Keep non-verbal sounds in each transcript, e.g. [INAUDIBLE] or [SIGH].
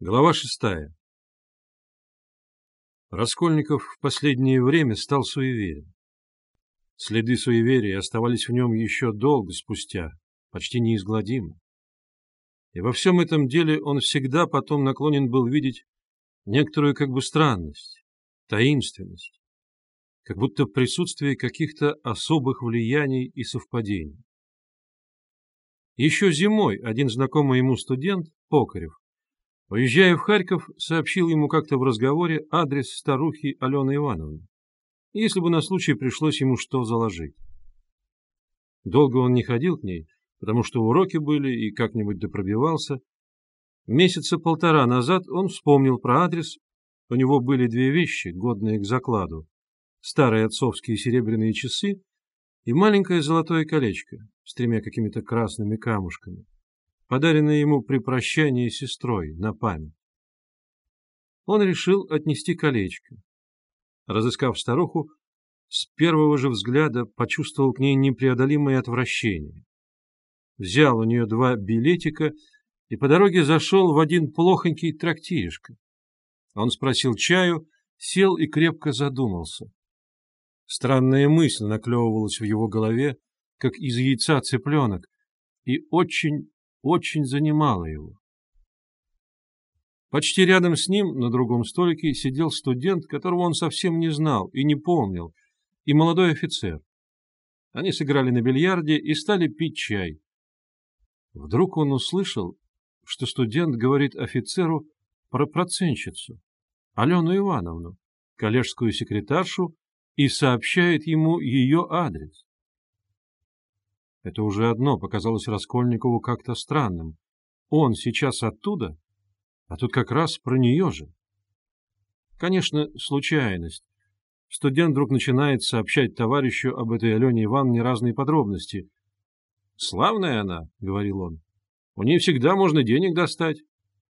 Глава шестая Раскольников в последнее время стал суеверен. Следы суеверия оставались в нем еще долго спустя, почти неизгладимо. И во всем этом деле он всегда потом наклонен был видеть некоторую как бы странность, таинственность, как будто присутствие каких-то особых влияний и совпадений. Еще зимой один знакомый ему студент, Покарев, Уезжая в Харьков, сообщил ему как-то в разговоре адрес старухи Алены Ивановны, если бы на случай пришлось ему что заложить. Долго он не ходил к ней, потому что уроки были и как-нибудь допробивался. Месяца полтора назад он вспомнил про адрес, у него были две вещи, годные к закладу, старые отцовские серебряные часы и маленькое золотое колечко с тремя какими-то красными камушками подаренное ему при прощании сестрой на память. Он решил отнести колечко. Разыскав старуху, с первого же взгляда почувствовал к ней непреодолимое отвращение. Взял у нее два билетика и по дороге зашел в один плохонький трактиришко. Он спросил чаю, сел и крепко задумался. Странная мысль наклевывалась в его голове, как из яйца цыпленок, и очень очень занимало его. Почти рядом с ним, на другом столике, сидел студент, которого он совсем не знал и не помнил, и молодой офицер. Они сыграли на бильярде и стали пить чай. Вдруг он услышал, что студент говорит офицеру про процентщицу, Алену Ивановну, коллежскую секретаршу, и сообщает ему ее адрес. Это уже одно показалось Раскольникову как-то странным. Он сейчас оттуда, а тут как раз про нее же. Конечно, случайность. Студент вдруг начинает сообщать товарищу об этой Алене Ивановне разные подробности. «Славная она», — говорил он. «У нее всегда можно денег достать.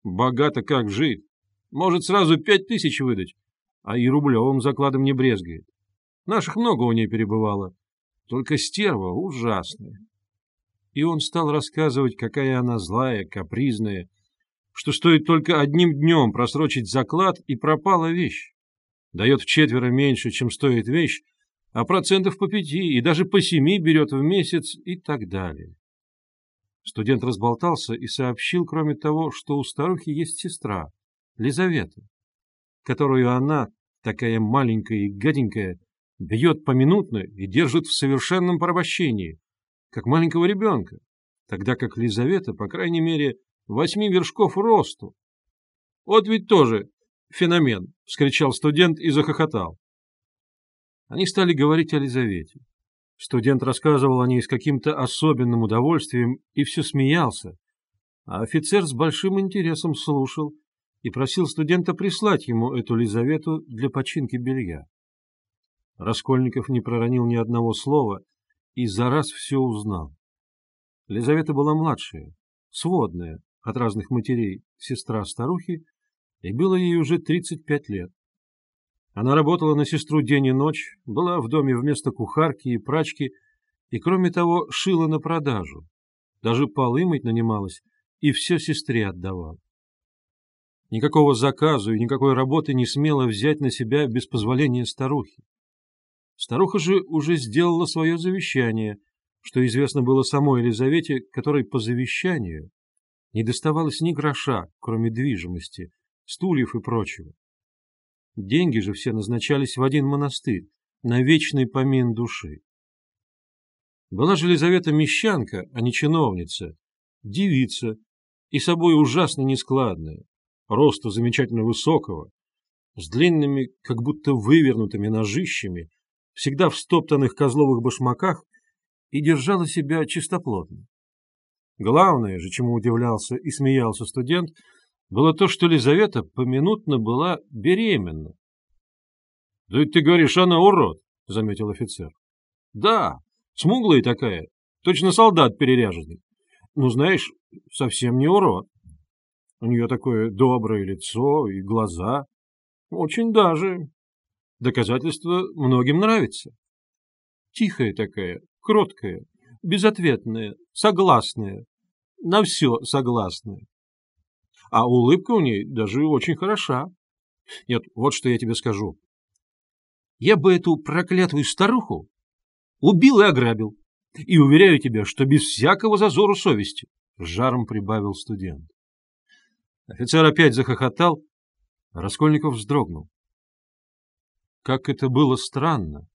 Богато как жить. Может сразу пять тысяч выдать, а и рублевым закладом не брезгает. Наших много у нее перебывало. Только стерва ужасная. И он стал рассказывать, какая она злая, капризная, что стоит только одним днем просрочить заклад, и пропала вещь. Дает в четверо меньше, чем стоит вещь, а процентов по пяти и даже по семи берет в месяц и так далее. Студент разболтался и сообщил, кроме того, что у старухи есть сестра, Лизавета, которую она, такая маленькая и гаденькая, бьет поминутно и держит в совершенном порабощении, как маленького ребенка, тогда как Лизавета, по крайней мере, восьми вершков росту. Вот ведь тоже феномен, — вскричал студент и захохотал. Они стали говорить о Лизавете. Студент рассказывал о ней с каким-то особенным удовольствием и все смеялся, а офицер с большим интересом слушал и просил студента прислать ему эту Лизавету для починки белья. Раскольников не проронил ни одного слова и за раз все узнал. Лизавета была младшая, сводная, от разных матерей, сестра старухи, и было ей уже 35 лет. Она работала на сестру день и ночь, была в доме вместо кухарки и прачки, и, кроме того, шила на продажу. Даже полы мыть нанималась, и все сестре отдавала. Никакого заказу и никакой работы не смела взять на себя без позволения старухи. Старуха же уже сделала свое завещание, что известно было самой Елизавете, которой по завещанию не доставалось ни гроша, кроме движимости, стульев и прочего. Деньги же все назначались в один монастырь, на вечный помин души. Была же Елизавета мещанка, а не чиновница, девица, и собой ужасно нескладная, росту замечательно высокого, с длинными, как будто вывернутыми ножищами, всегда в стоптанных козловых башмаках, и держала себя чистоплотно. Главное же, чему удивлялся и смеялся студент, было то, что Лизавета поминутно была беременна. — Да ты говоришь, она урод, — заметил офицер. — Да, смуглая такая, точно солдат переряженный. Ну, знаешь, совсем не урод. У нее такое доброе лицо и глаза. Очень даже. Доказательство многим нравится. Тихая такая, кроткая, безответная, согласная, на все согласная. а улыбка у ней даже очень хороша. Нет, вот что я тебе скажу. Я бы эту проклятую старуху убил и ограбил. И уверяю тебя, что без всякого зазору совести, — жаром прибавил студент. Офицер опять захохотал, Раскольников вздрогнул. Как это было странно!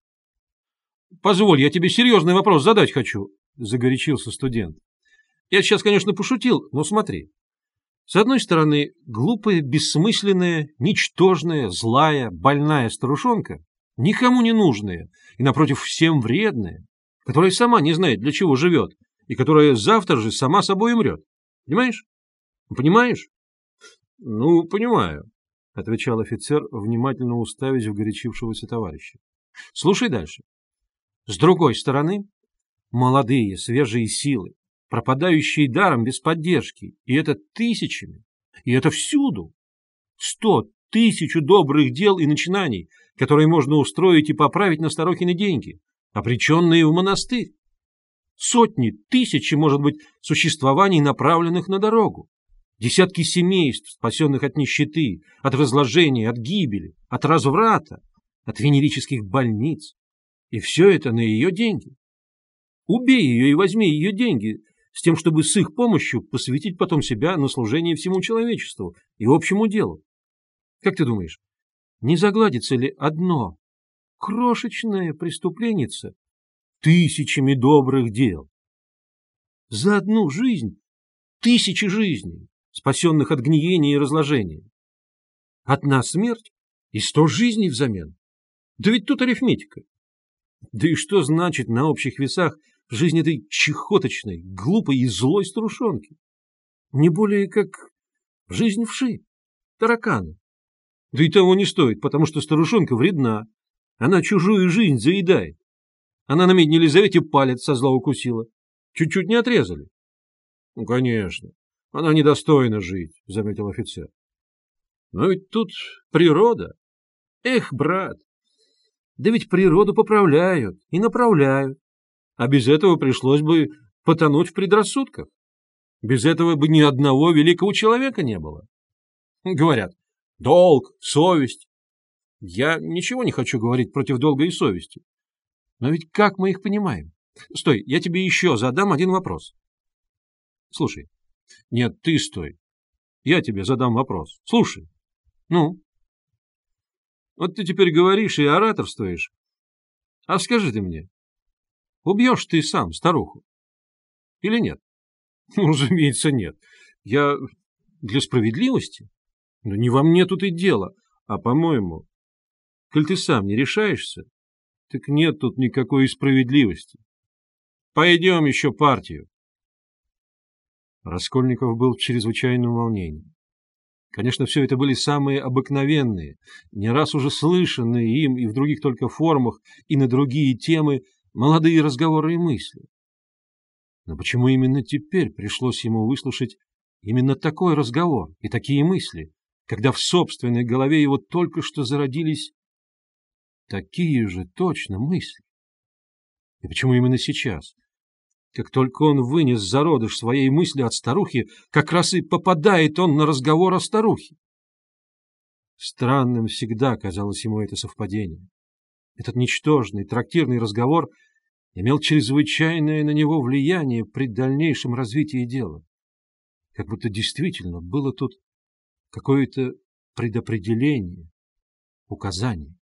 — Позволь, я тебе серьезный вопрос задать хочу, — загорячился студент. — Я сейчас, конечно, пошутил, но смотри. С одной стороны, глупая, бессмысленная, ничтожная, злая, больная старушонка, никому не нужная и, напротив, всем вредная, которая сама не знает, для чего живет, и которая завтра же сама собой умрет. Понимаешь? Понимаешь? — Ну, понимаю, — отвечал офицер, внимательно уставясь в горячившегося товарища. — Слушай дальше. С другой стороны, молодые, свежие силы, пропадающие даром без поддержки, и это тысячами, и это всюду. Сто, тысячу добрых дел и начинаний, которые можно устроить и поправить на Старохины деньги, обреченные в монастырь. Сотни, тысячи, может быть, существований, направленных на дорогу. Десятки семейств, спасенных от нищеты, от разложения, от гибели, от разврата, от венерических больниц. И все это на ее деньги. Убей ее и возьми ее деньги, с тем, чтобы с их помощью посвятить потом себя на служение всему человечеству и общему делу. Как ты думаешь, не загладится ли одно крошечное преступленица тысячами добрых дел? За одну жизнь тысячи жизней, спасенных от гниения и разложения. Одна смерть и сто жизней взамен. Да ведь тут арифметика. Да и что значит на общих весах жизнь этой чехоточной, глупой и злой старушонки? Не более как жизнь вши, таракана. Да и того не стоит, потому что старушонка вредна. Она чужую жизнь заедает. Она на медне Елизавете палец со зла укусила. Чуть-чуть не отрезали. — Ну, конечно. Она недостойна жить, — заметил офицер. — Но ведь тут природа. Эх, брат, да ведь природу поправляют и направляют. А без этого пришлось бы потонуть в предрассудках. Без этого бы ни одного великого человека не было. Говорят, долг, совесть. Я ничего не хочу говорить против долга и совести. Но ведь как мы их понимаем? Стой, я тебе еще задам один вопрос. Слушай. Нет, ты стой. Я тебе задам вопрос. Слушай. Ну? Вот ты теперь говоришь и ораторствуешь. А скажи ты мне, убьешь ты сам старуху? Или нет? [LAUGHS] Ну, разумеется, нет. Я для справедливости? Но не во мне тут и дело. А, по-моему, коль ты сам не решаешься, так нет тут никакой справедливости. Пойдем еще партию. Раскольников был в чрезвычайном волнении. Конечно, все это были самые обыкновенные, не раз уже слышанные им и в других только формах, и на другие темы, молодые разговоры и мысли. Но почему именно теперь пришлось ему выслушать именно такой разговор и такие мысли, когда в собственной голове его только что зародились такие же точно мысли? И почему именно сейчас, как только он вынес зародыш своей мысли от старухи, как раз и попадает он на разговор о старухе. Странным всегда казалось ему это совпадение. Этот ничтожный трактирный разговор имел чрезвычайное на него влияние при дальнейшем развитии дела. Как будто действительно было тут какое-то предопределение, указание.